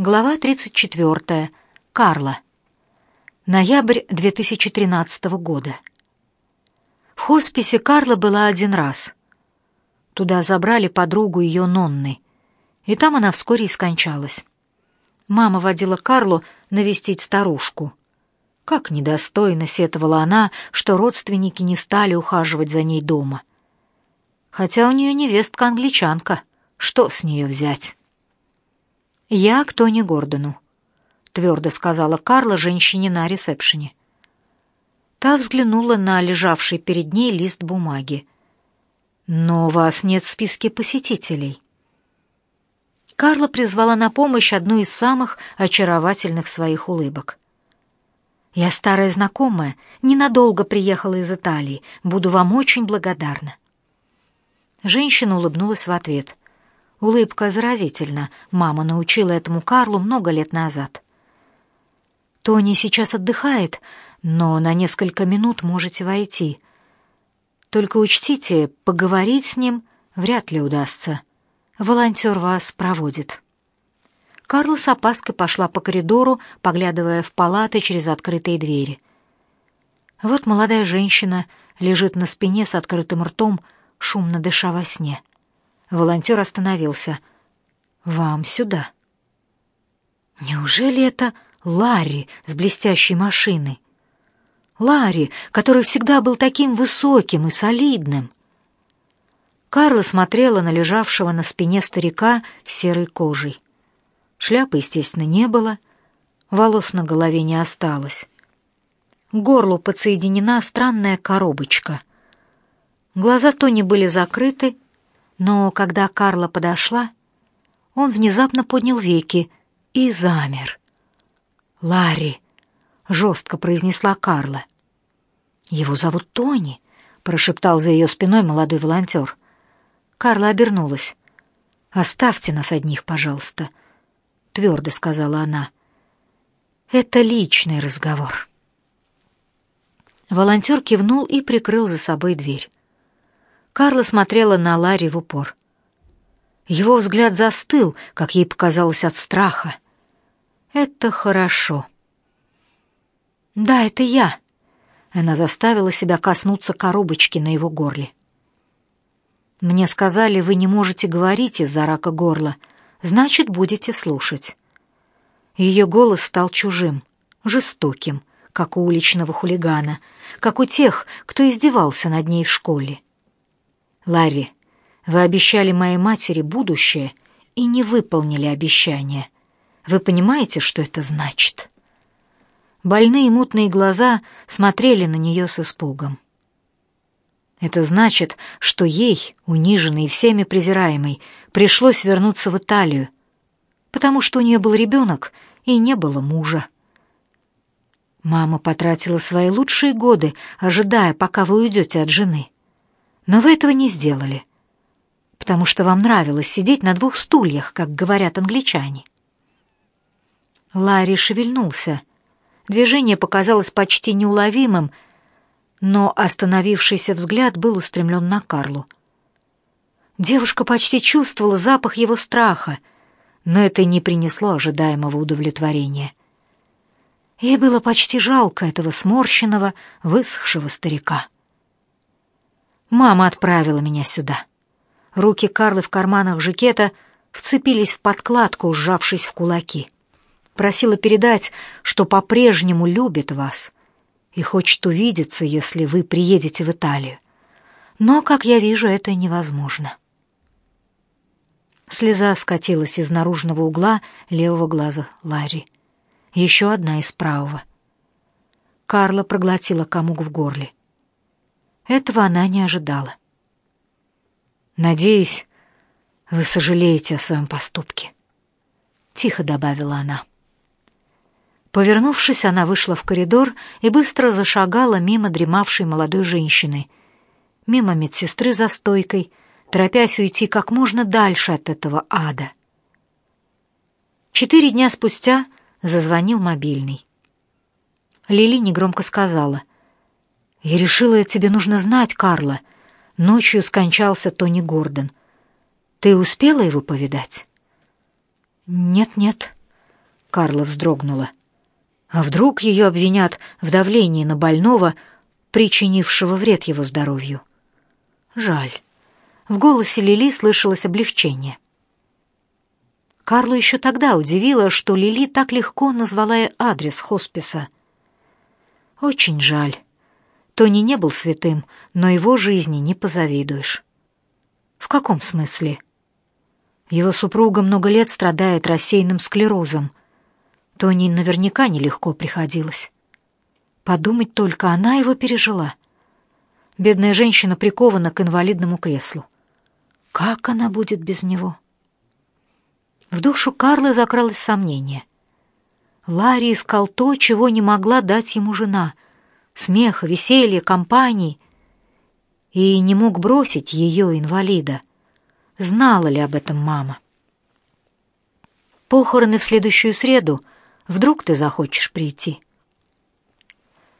Глава 34. Карла. Ноябрь 2013 года. В хосписе Карла была один раз. Туда забрали подругу ее Нонны, и там она вскоре и скончалась. Мама водила Карлу навестить старушку. Как недостойно сетовала она, что родственники не стали ухаживать за ней дома. Хотя у нее невестка-англичанка, что с нее взять? «Я к Тони Гордону», — твердо сказала Карла женщине на ресепшене. Та взглянула на лежавший перед ней лист бумаги. «Но вас нет в списке посетителей». Карла призвала на помощь одну из самых очаровательных своих улыбок. «Я старая знакомая, ненадолго приехала из Италии. Буду вам очень благодарна». Женщина улыбнулась в ответ. Улыбка заразительна. Мама научила этому Карлу много лет назад. Тони сейчас отдыхает, но на несколько минут можете войти. Только учтите, поговорить с ним вряд ли удастся. Волонтер вас проводит. Карла с опаской пошла по коридору, поглядывая в палаты через открытые двери. Вот молодая женщина лежит на спине с открытым ртом, шумно дыша во сне. Волонтер остановился. «Вам сюда». Неужели это Ларри с блестящей машиной? Ларри, который всегда был таким высоким и солидным. Карла смотрела на лежавшего на спине старика серой кожей. Шляпы, естественно, не было, волос на голове не осталось. К горлу подсоединена странная коробочка. Глаза Тони были закрыты, но когда Карла подошла, он внезапно поднял веки и замер. «Ларри», — жестко произнесла Карла. «Его зовут Тони», — прошептал за ее спиной молодой волонтер. Карла обернулась. «Оставьте нас одних, пожалуйста», — твердо сказала она. «Это личный разговор». Волонтер кивнул и прикрыл за собой дверь. Карла смотрела на Ларри в упор. Его взгляд застыл, как ей показалось, от страха. «Это хорошо». «Да, это я». Она заставила себя коснуться коробочки на его горле. «Мне сказали, вы не можете говорить из-за рака горла. Значит, будете слушать». Ее голос стал чужим, жестоким, как у уличного хулигана, как у тех, кто издевался над ней в школе. Ларри, вы обещали моей матери будущее и не выполнили обещание. Вы понимаете, что это значит? Больные мутные глаза смотрели на нее с испугом. Это значит, что ей, униженной и всеми презираемой, пришлось вернуться в Италию, потому что у нее был ребенок и не было мужа. Мама потратила свои лучшие годы, ожидая, пока вы уйдете от жены. Но вы этого не сделали, потому что вам нравилось сидеть на двух стульях, как говорят англичане. Ларри шевельнулся. Движение показалось почти неуловимым, но остановившийся взгляд был устремлен на Карлу. Девушка почти чувствовала запах его страха, но это не принесло ожидаемого удовлетворения. Ей было почти жалко этого сморщенного, высохшего старика. Мама отправила меня сюда. Руки Карлы в карманах жакета вцепились в подкладку, сжавшись в кулаки. Просила передать, что по-прежнему любит вас и хочет увидеться, если вы приедете в Италию. Но, как я вижу, это невозможно. Слеза скатилась из наружного угла левого глаза Ларри. Еще одна из правого. Карла проглотила комок в горле. Этого она не ожидала. «Надеюсь, вы сожалеете о своем поступке», — тихо добавила она. Повернувшись, она вышла в коридор и быстро зашагала мимо дремавшей молодой женщины, мимо медсестры за стойкой, торопясь уйти как можно дальше от этого ада. Четыре дня спустя зазвонил мобильный. Лили негромко сказала. «Я решила, тебе нужно знать, Карла. Ночью скончался Тони Гордон. Ты успела его повидать?» «Нет-нет», Карла вздрогнула. А вдруг ее обвинят в давлении на больного, причинившего вред его здоровью? Жаль. В голосе Лили слышалось облегчение. Карлу еще тогда удивило, что Лили так легко назвала адрес хосписа. Очень жаль. Тони не был святым, но его жизни не позавидуешь. В каком смысле? Его супруга много лет страдает рассеянным склерозом. Тони наверняка нелегко приходилось. Подумать только, она его пережила. Бедная женщина прикована к инвалидному креслу. Как она будет без него? В душу Карла закралось сомнение. Ларри искал то, чего не могла дать ему жена — смеха, веселья, компании, и не мог бросить ее, инвалида. Знала ли об этом мама? Похороны в следующую среду. Вдруг ты захочешь прийти?